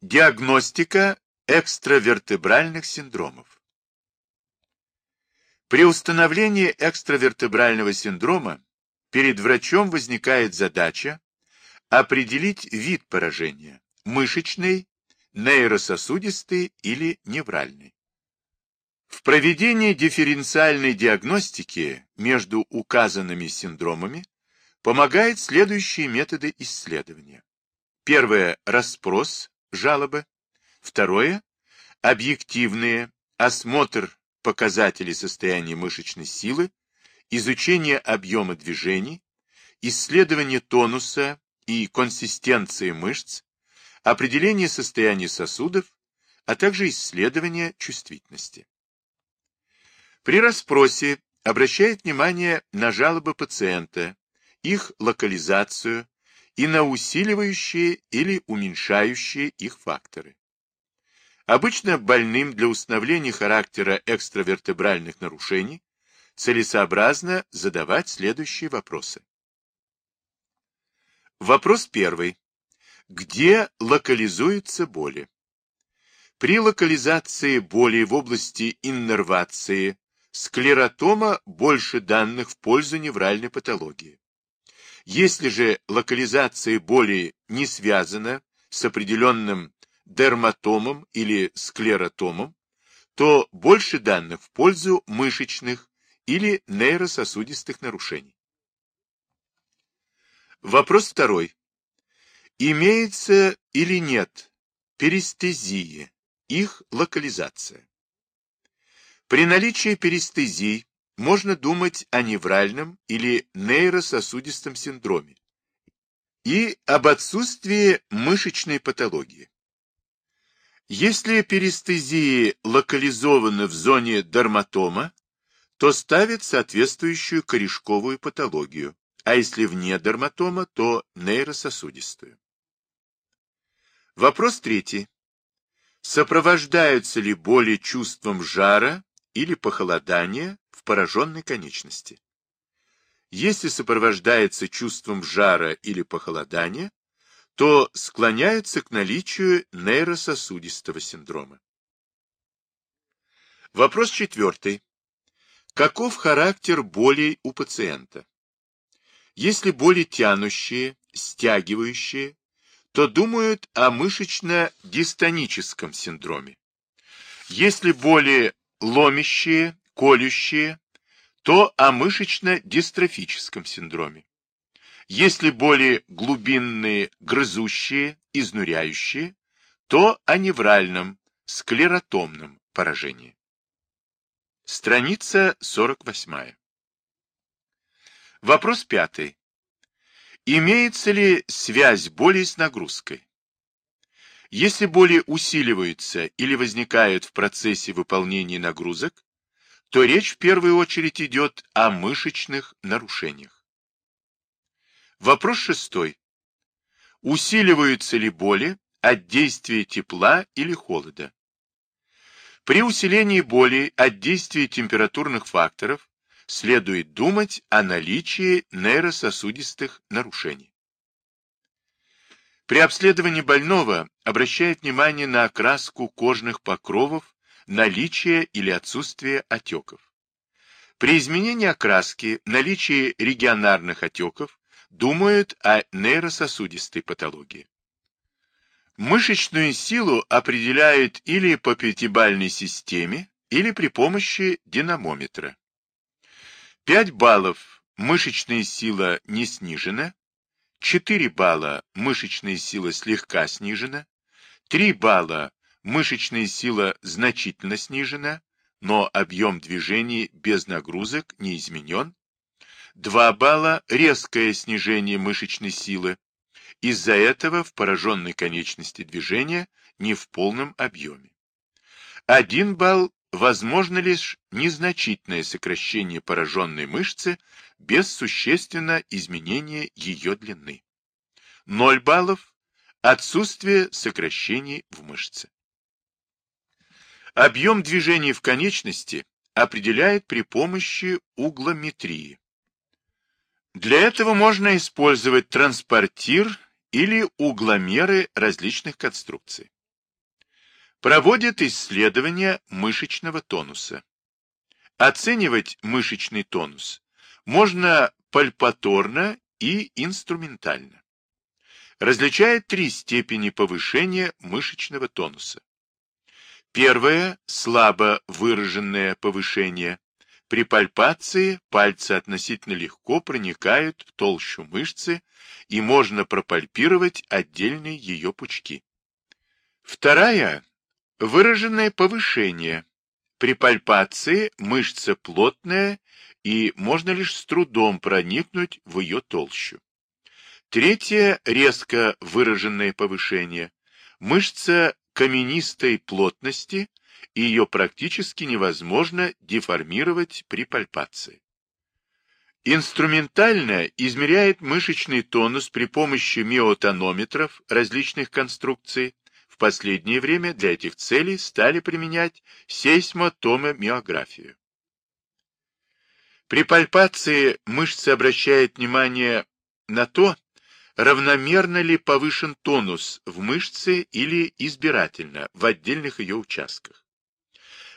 Диагностика экстравертебральных синдромов. При установлении экстравертебрального синдрома перед врачом возникает задача определить вид поражения – мышечный, нейрососудистый или невральный. В проведении дифференциальной диагностики между указанными синдромами помогают следующие методы исследования. Первое – расспрос, жалобы. Второе – объективные, осмотр показателей состояния мышечной силы, изучение объема движений, исследование тонуса и консистенции мышц, определение состояния сосудов, а также исследование чувствительности. При расспросе обращает внимание на жалобы пациента, их локализацию, и на усиливающие или уменьшающие их факторы. Обычно больным для установления характера экстравертебральных нарушений целесообразно задавать следующие вопросы. Вопрос первый. Где локализуются боли? При локализации боли в области иннервации склеротома больше данных в пользу невральной патологии. Если же локализация боли не связана с определенным дерматомом или склеротомом, то больше данных в пользу мышечных или нейрососудистых нарушений. Вопрос второй. Имеется или нет перистезии, их локализация? При наличии перистезии можно думать о невральном или нейрососудистом синдроме и об отсутствии мышечной патологии. Если перистезии локализованы в зоне дерматома, то ставят соответствующую корешковую патологию, а если вне дерматома, то нейрососудистую. Вопрос третий. Сопровождаются ли боли чувством жара или похолодания пораженной конечности. Если сопровождается чувством жара или похолодания, то склоняются к наличию нейрососудистого синдрома. Вопрос четвертый. Каков характер болей у пациента? Если боли тянущие, стягивающие, то думают о мышечно-дистоническом синдроме. Если боли ломящие, колющие, то о мышечно-дистрофическом синдроме. Если боли глубинные, грызущие, изнуряющие, то о невральном, склеротомном поражении. Страница 48. Вопрос пятый. Имеется ли связь боли с нагрузкой? Если боли усиливаются или возникают в процессе выполнения нагрузок, то речь в первую очередь идет о мышечных нарушениях. Вопрос шестой. Усиливаются ли боли от действия тепла или холода? При усилении боли от действия температурных факторов следует думать о наличии нейрососудистых нарушений. При обследовании больного обращает внимание на окраску кожных покровов, наличие или отсутствие отеков. При изменении окраски, наличии регионарных отеков, думают о нейрососудистой патологии. Мышечную силу определяют или по пятибалльной системе, или при помощи динамометра. 5 баллов мышечная сила не снижена, 4 балла мышечная сила слегка снижена, 3 балла мышечная сила значительно снижена, но объем движений без нагрузок не изменен, 2 балла резкое снижение мышечной силы, из-за этого в пораженной конечности движения не в полном объеме. 1 балл возможно лишь незначительное сокращение пораженной мышцы без существенного изменения ее длины. 0 баллов – отсутствие сокращений в мышце. Объем движения в конечности определяет при помощи углометрии. Для этого можно использовать транспортир или угломеры различных конструкций. Проводит исследования мышечного тонуса. Оценивать мышечный тонус можно пальпаторно и инструментально. Различает три степени повышения мышечного тонуса. Первое – слабо выраженное повышение. При пальпации пальцы относительно легко проникают в толщу мышцы и можно пропальпировать отдельные ее пучки. Вторая – выраженное повышение. При пальпации мышца плотная и можно лишь с трудом проникнуть в ее толщу. Третье – резко выраженное повышение. Мышца каменистой плотности, и ее практически невозможно деформировать при пальпации. Инструментально измеряет мышечный тонус при помощи миотонометров различных конструкций. В последнее время для этих целей стали применять сейсмотомомиографию. При пальпации мышцы обращают внимание на то, равномерно ли повышен тонус в мышце или избирательно в отдельных ее участках.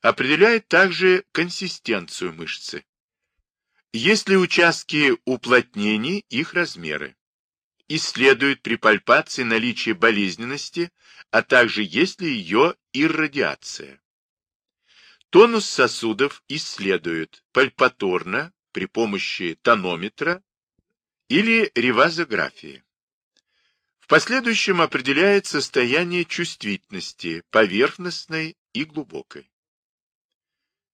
Определяет также консистенцию мышцы. Есть ли участки уплотнений, их размеры. Исследует при пальпации наличие болезненности, а также есть ли ее иррадиация. Тонус сосудов исследуют пальпаторно при помощи тонометра или ревазографии. В последующем определяет состояние чувствительности, поверхностной и глубокой.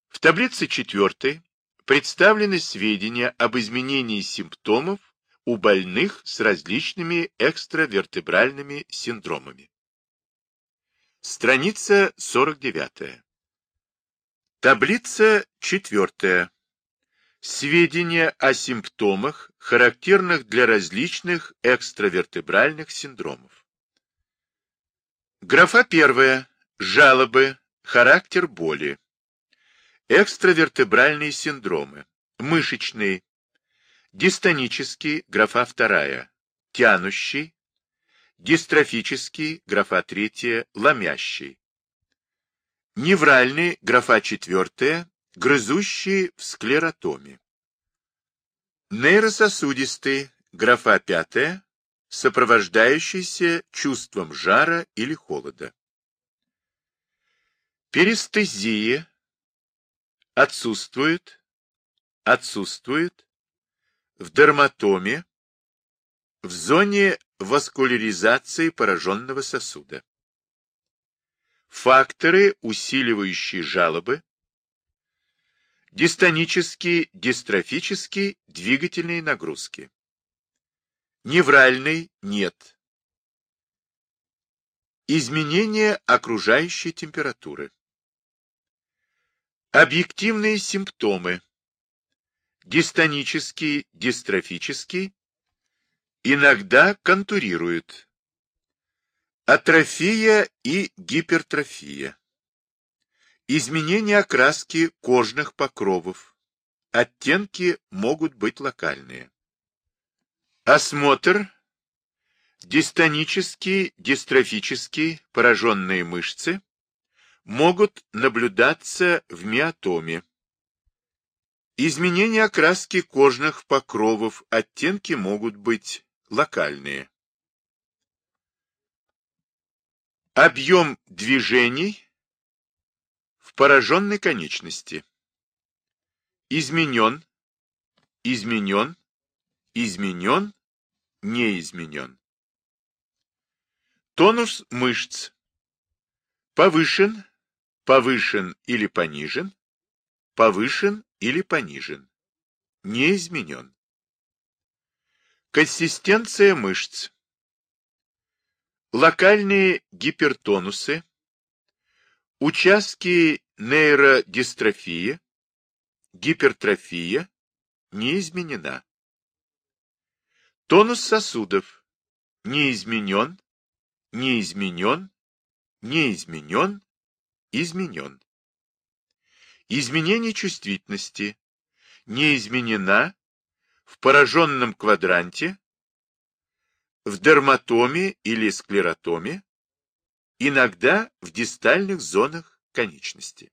В таблице 4 представлены сведения об изменении симптомов у больных с различными экстравертебральными синдромами. Страница 49. Таблица 4. Сведения о симптомах, характерных для различных экстравертебральных синдромов. Графа первая. Жалобы. Характер боли. Экстравертебральные синдромы. Мышечный. Дистонический. Графа вторая. Тянущий. Дистрофический. Графа третья. Ломящий. Невральный. Графа четвертая грызущие в склеротоме. Нейрососудистый, графа пятая, сопровождающийся чувством жара или холода. Перистезия отсутствует, отсутствует в дерматоме, в зоне васкуляризации пораженного сосуда. Факторы, усиливающие жалобы, Дистонические, дистрофические, двигательные нагрузки. Невральный – нет. Изменение окружающей температуры. Объективные симптомы. Дистонический, дистрофический. Иногда контурируют. Атрофия и гипертрофия. Изменение окраски кожных покровов. Оттенки могут быть локальные. Осмотр. Дистонические, дистрофические пораженные мышцы могут наблюдаться в миотоме. Изменение окраски кожных покровов, оттенки могут быть локальные. Объем движений пораженной конечности. Изменен, изменен, изменен, не изменен. Тонус мышц. Повышен, повышен или понижен, повышен или понижен. Не изменен. Консистенция мышц. Локальные гипертонусы, Участки нейродистрофии, гипертрофия не изменена. Тонус сосудов не изменен, не изменен, не изменен, изменен. Изменение чувствительности не изменена в пораженном квадранте, в дерматоме или склеротоме, иногда в дистальных зонах конечности.